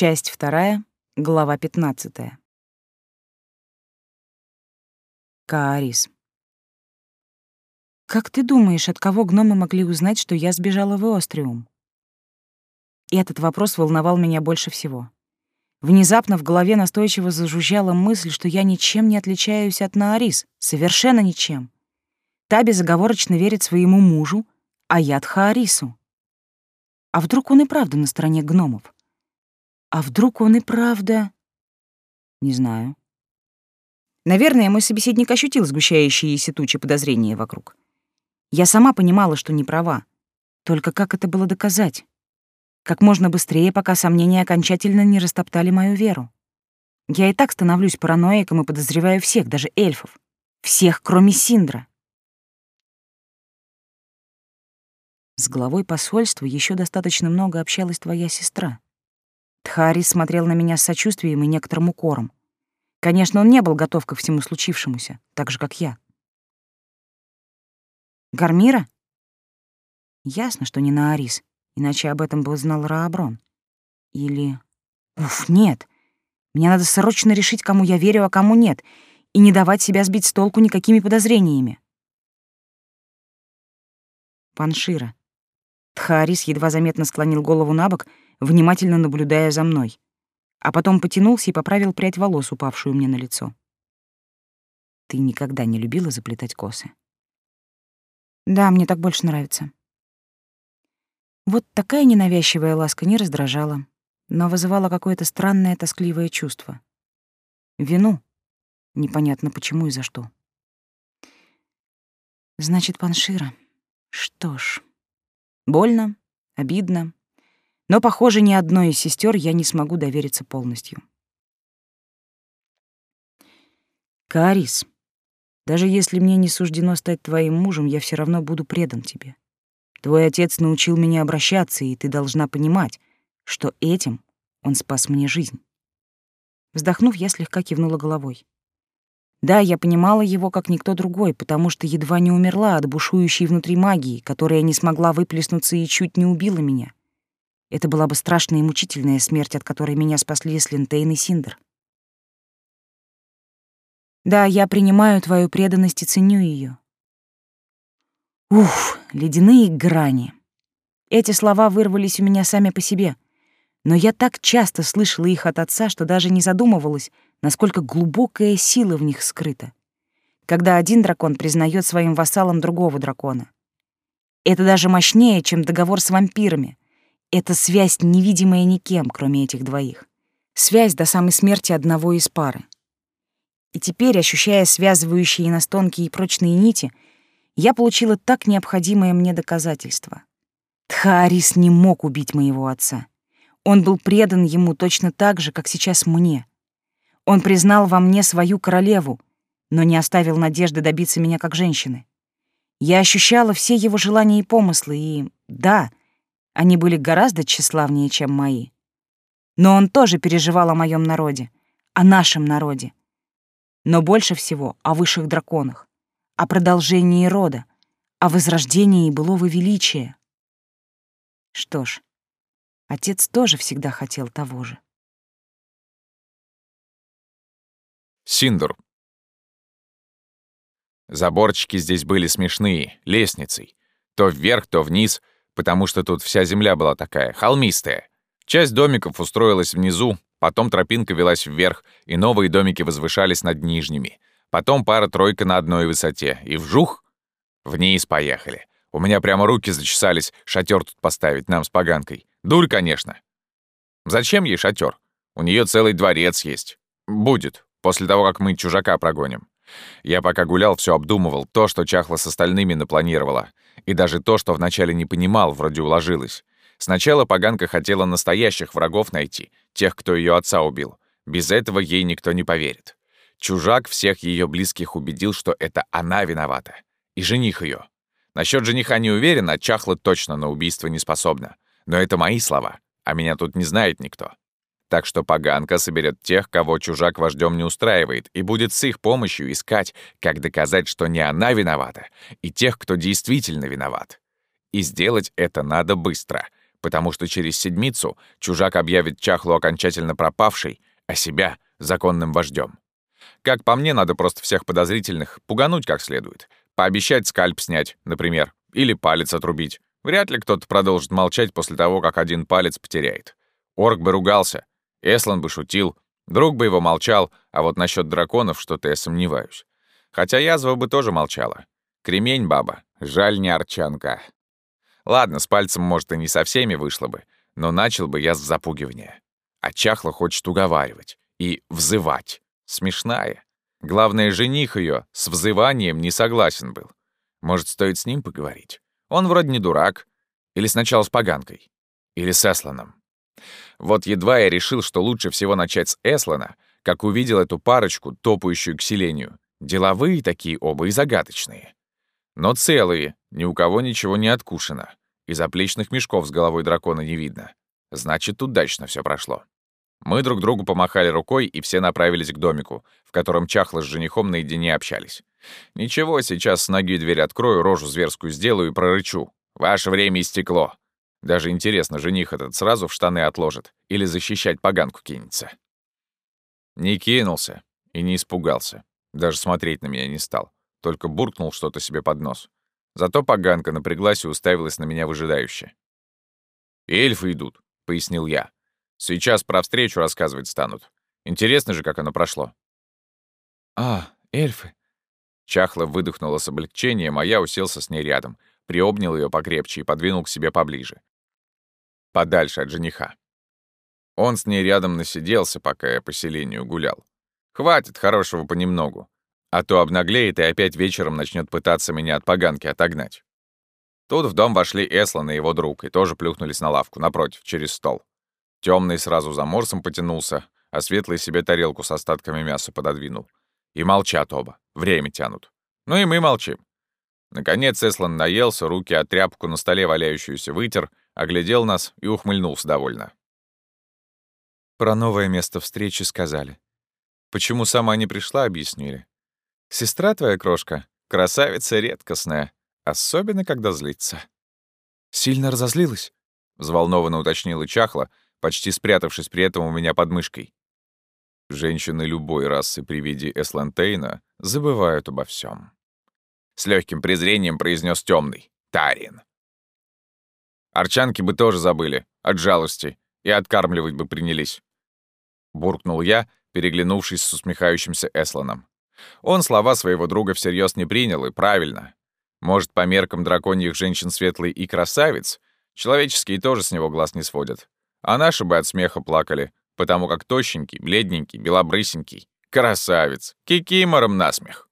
Часть вторая, глава 15. Каарис. Как ты думаешь, от кого гномы могли узнать, что я сбежала в Иостриум? И этот вопрос волновал меня больше всего. Внезапно в голове настойчиво зажужжала мысль, что я ничем не отличаюсь от Наарис, совершенно ничем. Та безоговорочно верит своему мужу, а я Тхаарису. А вдруг он и правда на стороне гномов? А вдруг он и правда... Не знаю. Наверное, мой собеседник ощутил сгущающиеся тучи подозрения вокруг. Я сама понимала, что не права. Только как это было доказать? Как можно быстрее, пока сомнения окончательно не растоптали мою веру. Я и так становлюсь параноиком и подозреваю всех, даже эльфов. Всех, кроме Синдра. С главой посольства еще достаточно много общалась твоя сестра. Тхари смотрел на меня с сочувствием и некоторым укором. Конечно, он не был готов ко всему случившемуся, так же, как я. Гармира? Ясно, что не на Арис, иначе об этом бы знал Рааброн. Или... Уф, нет. Мне надо срочно решить, кому я верю, а кому нет, и не давать себя сбить с толку никакими подозрениями. Паншира. Тхарис едва заметно склонил голову на бок, внимательно наблюдая за мной, а потом потянулся и поправил прядь волос, упавшую мне на лицо. «Ты никогда не любила заплетать косы?» «Да, мне так больше нравится». Вот такая ненавязчивая ласка не раздражала, но вызывала какое-то странное тоскливое чувство. Вину. Непонятно почему и за что. Значит, Паншира. Что ж... Больно, обидно, но, похоже, ни одной из сестер я не смогу довериться полностью. Карис, даже если мне не суждено стать твоим мужем, я все равно буду предан тебе. Твой отец научил меня обращаться, и ты должна понимать, что этим он спас мне жизнь. Вздохнув, я слегка кивнула головой. Да, я понимала его как никто другой, потому что едва не умерла от бушующей внутри магии, которая не смогла выплеснуться и чуть не убила меня. Это была бы страшная и мучительная смерть, от которой меня спасли Слинтейн и Синдер. Да, я принимаю твою преданность и ценю ее. Ух, ледяные грани. Эти слова вырвались у меня сами по себе, но я так часто слышала их от отца, что даже не задумывалась, насколько глубокая сила в них скрыта. Когда один дракон признает своим вассалом другого дракона. Это даже мощнее, чем договор с вампирами. Это связь, невидимая никем, кроме этих двоих. Связь до самой смерти одного из пары. И теперь, ощущая связывающие нас тонкие и прочные нити, я получила так необходимое мне доказательство. Тхаарис не мог убить моего отца. Он был предан ему точно так же, как сейчас мне. Он признал во мне свою королеву, но не оставил надежды добиться меня как женщины. Я ощущала все его желания и помыслы, и, да, они были гораздо тщеславнее, чем мои. Но он тоже переживал о моем народе, о нашем народе. Но больше всего о высших драконах, о продолжении рода, о возрождении былого величия. Что ж, отец тоже всегда хотел того же. Синдур. Заборчики здесь были смешные, лестницей. То вверх, то вниз, потому что тут вся земля была такая, холмистая. Часть домиков устроилась внизу, потом тропинка велась вверх, и новые домики возвышались над нижними. Потом пара-тройка на одной высоте, и вжух! Вниз поехали. У меня прямо руки зачесались шатер тут поставить нам с поганкой. Дурь, конечно. Зачем ей шатер? У нее целый дворец есть. Будет, после того, как мы чужака прогоним. Я пока гулял, все обдумывал, то, что Чахла с остальными напланировала, и даже то, что вначале не понимал, вроде уложилось. Сначала поганка хотела настоящих врагов найти, тех, кто ее отца убил. Без этого ей никто не поверит. Чужак всех ее близких убедил, что это она виновата. И жених ее. Насчет жениха не уверен, а Чахла точно на убийство не способна. Но это мои слова, а меня тут не знает никто. Так что поганка соберет тех, кого чужак вождем не устраивает, и будет с их помощью искать, как доказать, что не она виновата, и тех, кто действительно виноват. И сделать это надо быстро, потому что через седмицу чужак объявит чахлу окончательно пропавшей, а себя — законным вождем. Как по мне, надо просто всех подозрительных пугануть как следует. Пообещать скальп снять, например, или палец отрубить. Вряд ли кто-то продолжит молчать после того, как один палец потеряет. Орк бы ругался, Эслан бы шутил, друг бы его молчал, а вот насчет драконов что-то я сомневаюсь. Хотя язва бы тоже молчала. Кремень баба, жаль не арчанка. Ладно, с пальцем, может, и не со всеми вышло бы, но начал бы я с запугивания. А чахла хочет уговаривать и взывать. Смешная. Главное, жених ее с взыванием не согласен был. Может, стоит с ним поговорить? Он вроде не дурак. Или сначала с поганкой. Или с Эсланом. Вот едва я решил, что лучше всего начать с Эслана, как увидел эту парочку, топающую к селению. Деловые такие оба и загадочные. Но целые, ни у кого ничего не откушено. И заплечных мешков с головой дракона не видно. Значит, удачно все прошло. Мы друг другу помахали рукой, и все направились к домику, в котором Чахла с женихом наедине общались. Ничего, сейчас с ноги дверь открою, рожу зверскую сделаю и прорычу. Ваше время истекло. Даже интересно, жених этот сразу в штаны отложит или защищать поганку кинется. Не кинулся и не испугался. Даже смотреть на меня не стал. Только буркнул что-то себе под нос. Зато поганка напряглась и уставилась на меня выжидающе. «Эльфы идут», — пояснил я. «Сейчас про встречу рассказывать станут. Интересно же, как оно прошло». «А, эльфы», Чахла выдохнула с облегчением, а я уселся с ней рядом, приобнял ее покрепче и подвинул к себе поближе. Подальше от жениха. Он с ней рядом насиделся, пока я по селению гулял. Хватит хорошего понемногу, а то обнаглеет и опять вечером начнет пытаться меня от поганки отогнать. Тут в дом вошли Эслан и его друг и тоже плюхнулись на лавку напротив, через стол. Темный сразу за морсом потянулся, а светлый себе тарелку с остатками мяса пододвинул. И молчат оба. Время тянут. Ну и мы молчим. Наконец Эслан наелся, руки от тряпку на столе валяющуюся вытер, оглядел нас и ухмыльнулся довольно. Про новое место встречи сказали. Почему сама не пришла, объяснили. Сестра твоя крошка, красавица редкостная, особенно когда злится. Сильно разозлилась? Взволнованно уточнила Чахла, почти спрятавшись при этом у меня под мышкой. Женщины любой расы при виде Эслантейна забывают обо всем. С легким презрением произнес темный. Тарин. Арчанки бы тоже забыли, от жалости, и откармливать бы принялись. Буркнул я, переглянувшись с усмехающимся Эсланом. Он слова своего друга всерьез не принял, и правильно. Может, по меркам драконьих женщин светлый и красавец, человеческие тоже с него глаз не сводят. А наши бы от смеха плакали, потому как тощенький, бледненький, белобрысенький, красавец, кикимором насмех.